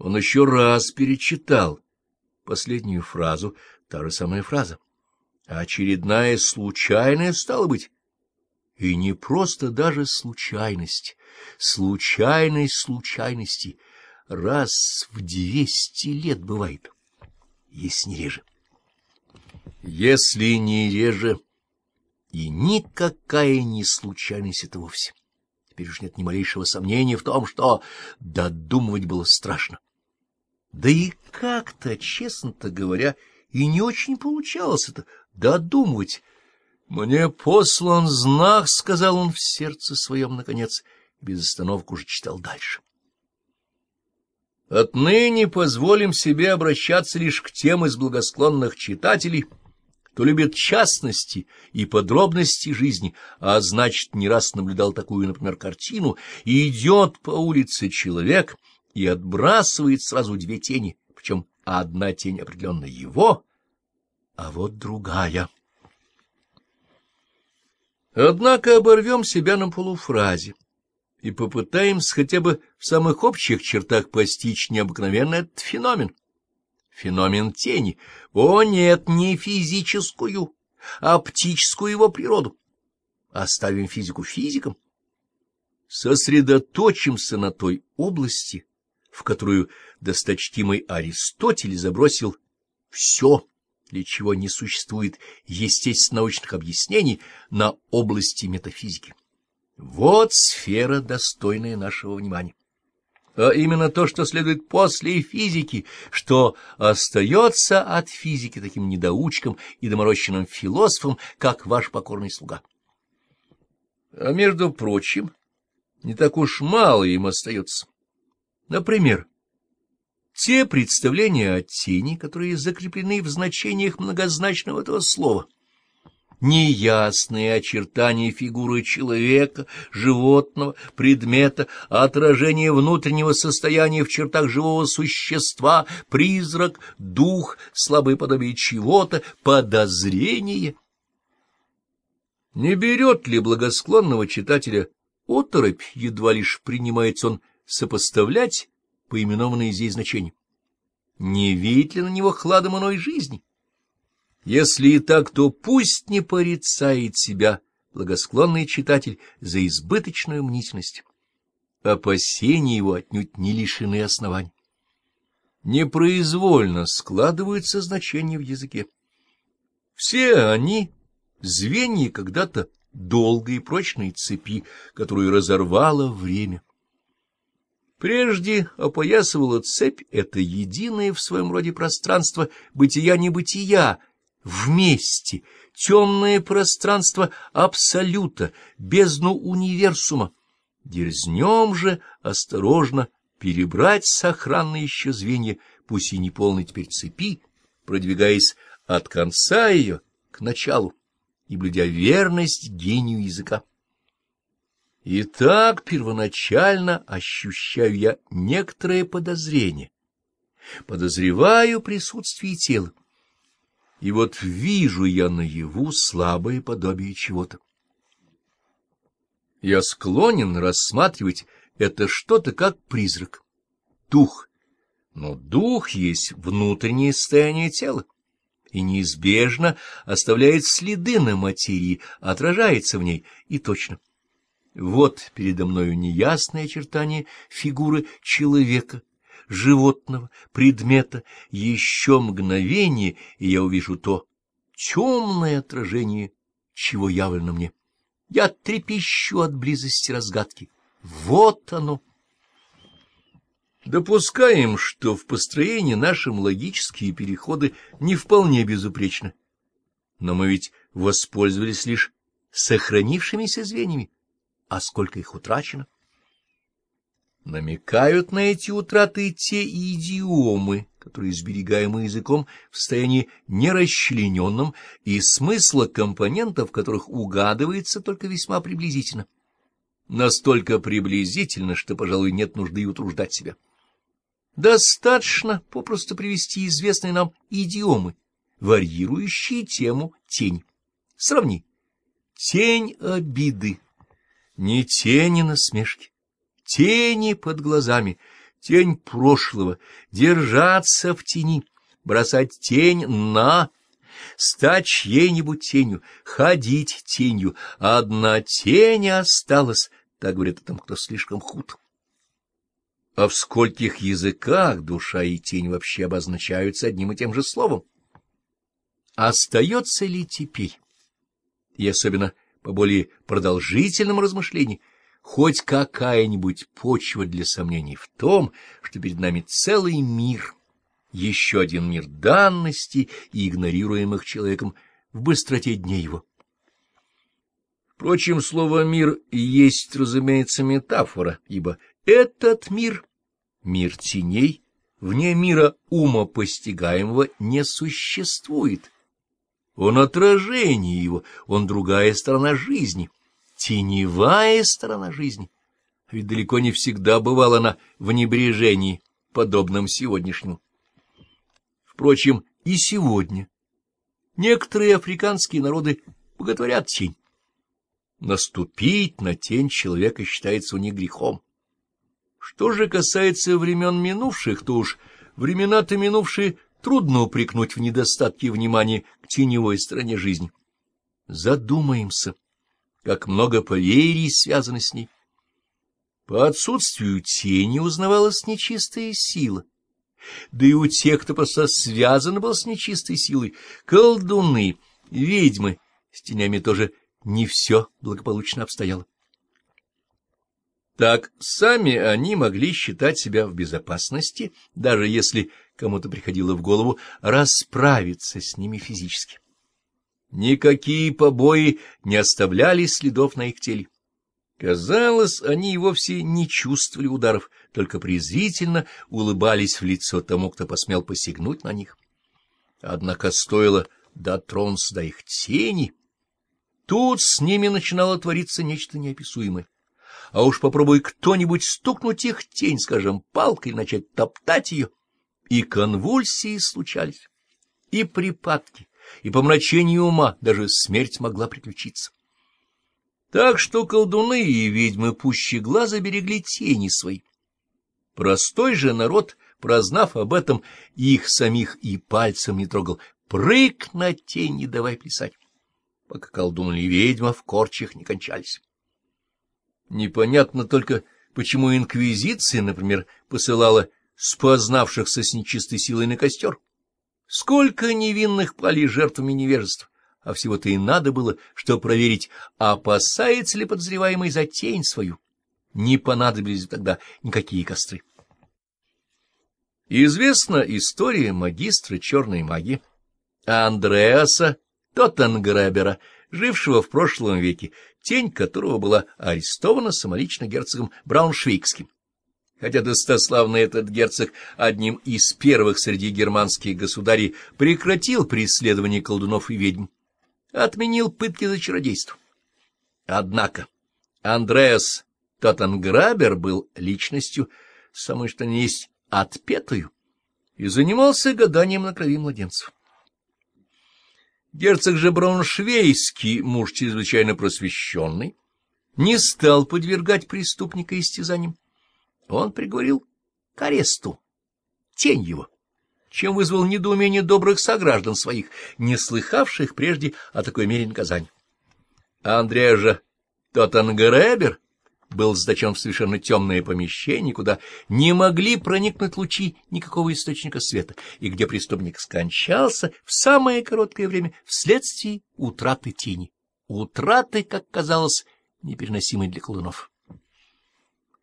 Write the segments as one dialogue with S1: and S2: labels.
S1: Он еще раз перечитал последнюю фразу, та же самая фраза. Очередная случайная стала быть. И не просто даже случайность, случайность случайности раз в двести лет бывает, если не реже. Если не реже, и никакая не случайность это вовсе. Теперь уж нет ни малейшего сомнения в том, что додумывать было страшно. Да и как-то, честно-то говоря, и не очень получалось это додумывать. «Мне послан знак», — сказал он в сердце своем, наконец, без остановки уже читал дальше. Отныне позволим себе обращаться лишь к тем из благосклонных читателей, кто любит частности и подробности жизни, а значит, не раз наблюдал такую, например, картину, идет по улице человек — и отбрасывает сразу две тени, причем одна тень определенно его, а вот другая. Однако оборвем себя на полуфразе и попытаемся хотя бы в самых общих чертах постичь необыкновенный этот феномен. Феномен тени. О, нет, не физическую, а оптическую его природу. Оставим физику физикам. Сосредоточимся на той области, в которую досточтимый Аристотель забросил все, для чего не существует естественно-научных объяснений на области метафизики. Вот сфера, достойная нашего внимания. А именно то, что следует после физики, что остается от физики таким недоучком и доморощенным философом, как ваш покорный слуга. А между прочим, не так уж мало им остается. Например, те представления о тени, которые закреплены в значениях многозначного этого слова. Неясные очертания фигуры человека, животного, предмета, отражение внутреннего состояния в чертах живого существа, призрак, дух, слабое подобие чего-то, подозрение. Не берет ли благосклонного читателя оторопь, едва лишь принимается он сопоставлять поименованные здесь значения. Не видит ли на него хладом иной жизни? Если и так, то пусть не порицает себя благосклонный читатель за избыточную мнительность. Опасения его отнюдь не лишены оснований. Непроизвольно складываются значения в языке. Все они — звенья когда-то долгой и прочной цепи, которую разорвало время. Прежде опоясывала цепь это единое в своем роде пространство бытия-небытия, вместе, темное пространство абсолюта, бездну универсума. Дерзнем же осторожно перебрать сохранные еще звенья, пусть и неполной теперь цепи, продвигаясь от конца ее к началу и блюдя верность гению языка. И так первоначально ощущаю я некоторое подозрение, подозреваю присутствие тела. И вот вижу я наяву слабое подобие чего-то. Я склонен рассматривать это что-то как призрак, дух. Но дух есть внутреннее состояние тела и неизбежно оставляет следы на материи, отражается в ней и точно. Вот передо мною неясные очертания фигуры человека, животного, предмета, еще мгновение, и я увижу то темное отражение, чего явлено мне. Я трепещу от близости разгадки. Вот оно! Допускаем, что в построении нашем логические переходы не вполне безупречны. Но мы ведь воспользовались лишь сохранившимися звеньями а сколько их утрачено? Намекают на эти утраты те идиомы, которые сберегаемы языком в состоянии нерасчлененном, и смысла компонентов, которых угадывается только весьма приблизительно. Настолько приблизительно, что, пожалуй, нет нужды утруждать себя. Достаточно попросту привести известные нам идиомы, варьирующие тему тень. Сравни. Тень обиды ни тени насмешки, тени под глазами, Тень прошлого, держаться в тени, бросать тень на, стать чьей-нибудь тенью, ходить тенью. Одна тень осталась, так говорит о том, кто слишком худ. А в скольких языках душа и тень вообще обозначаются одним и тем же словом? Остается ли теперь, и особенно по более продолжительному размышлению, хоть какая-нибудь почва для сомнений в том, что перед нами целый мир, еще один мир данности и игнорируемых человеком в быстроте дней его? Впрочем, слово «мир» есть, разумеется, метафора, ибо этот мир, мир теней, вне мира ума постигаемого не существует. Он отражение его, он другая сторона жизни, теневая сторона жизни. Ведь далеко не всегда бывала она в небрежении, подобном сегодняшнему. Впрочем, и сегодня некоторые африканские народы боготворят тень. Наступить на тень человека считается у них грехом. Что же касается времен минувших, то уж времена-то минувшие трудно упрекнуть в недостатке внимания к теневой стороне жизни. Задумаемся, как много поверий связано с ней. По отсутствию тени узнавалась нечистая сила. Да и у тех, кто просто связан был с нечистой силой, колдуны, ведьмы, с тенями тоже не все благополучно обстояло. Так сами они могли считать себя в безопасности, даже если кому-то приходило в голову расправиться с ними физически. Никакие побои не оставляли следов на их теле. Казалось, они вовсе не чувствовали ударов, только презрительно улыбались в лицо тому, кто посмел посягнуть на них. Однако стоило дотронуться до их тени, тут с ними начинало твориться нечто неописуемое а уж попробуй кто-нибудь стукнуть их тень, скажем, палкой, начать топтать ее. И конвульсии случались, и припадки, и помрачение ума, даже смерть могла приключиться. Так что колдуны и ведьмы пуще глаза берегли тени свои. Простой же народ, прознав об этом, их самих и пальцем не трогал. Прыг на тень давай плясать, пока колдун и ведьма в корчах не кончались. Непонятно только, почему инквизиция, например, посылала спознавшихся с нечистой силой на костер. Сколько невинных пали жертвами невежества, а всего-то и надо было, чтобы проверить, опасается ли подозреваемый за тень свою. Не понадобились тогда никакие костры. Известна история магистра черной магии Андреаса Тоттенгребера, жившего в прошлом веке, тень которого была арестована самолично герцогом Брауншвейгским. Хотя достославный этот герцог одним из первых среди германских государей прекратил преследование колдунов и ведьм, отменил пытки за чародейство. Однако Андреас Тоттенграбер был личностью, самой что ни есть, отпетую, и занимался гаданием на крови младенцев. Герцог же Брауншвейский, муж чрезвычайно просвещенный, не стал подвергать преступника истязаниям. Он приговорил к аресту, тень его, чем вызвал недоумение добрых сограждан своих, не слыхавших прежде о такой мере наказания. А Андрея же Тоттенгребер был заточен в совершенно темное помещение, куда не могли проникнуть лучи никакого источника света, и где преступник скончался в самое короткое время вследствие утраты тени. Утраты, как казалось, непереносимой для колдунов.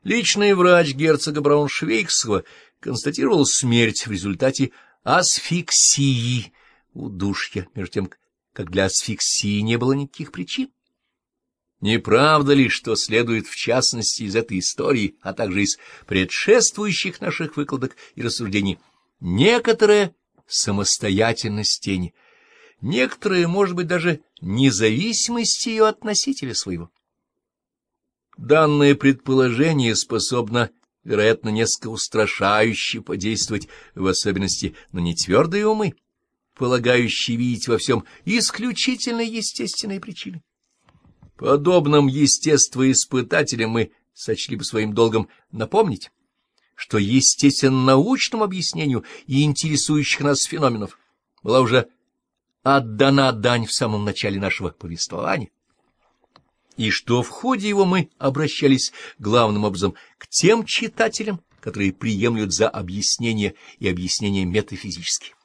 S1: Личный врач герцога Брауншвейгского констатировал смерть в результате асфиксии, удушья, между тем, как для асфиксии не было никаких причин. Не правда ли, что следует в частности из этой истории, а также из предшествующих наших выкладок и рассуждений, некоторая самостоятельность тени, некоторая, может быть, даже независимость ее от своего? Данное предположение способно, вероятно, несколько устрашающе подействовать, в особенности на нетвердые умы, полагающие видеть во всем исключительно естественные причины. Подобным естествоиспытателям мы сочли бы своим долгом напомнить, что естественно-научному объяснению и интересующих нас феноменов была уже отдана дань в самом начале нашего повествования, и что в ходе его мы обращались главным образом к тем читателям, которые приемлют за объяснение и объяснение метафизические.